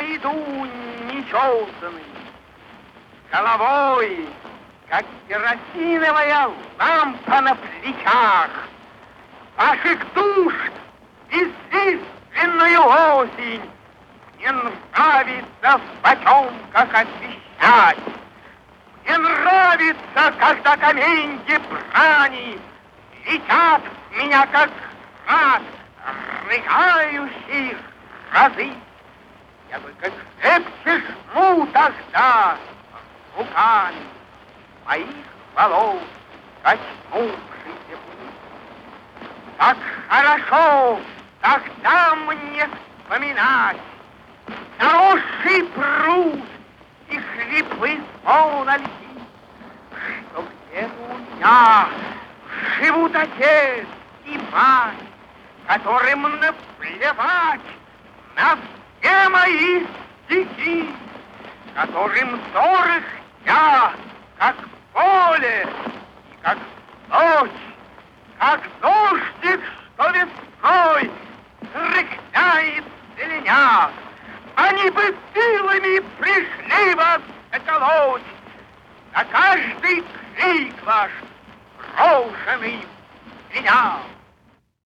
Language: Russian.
иду нечесанный, головой, как керосиновая лампа на плечах. Ваших душ бесчисленную осень мне нравится в потемках освещать. Мне нравится, когда каменьки брани летят в меня, как град, рыгающий разы. Я только крепче жму тогда руками моих волос качнувшийся путь. Как хорошо тогда мне вспоминать заросший пруд и хриплый звон ольхи, что где-то у меня живут отец и мать, которым наплевать на мои стихи, которым дорог я, как поле и как ночь, как дождик, что весной рыкняет зеленя. Они бы силами пришли вас заколоть, на каждый крик ваш брошенный меня.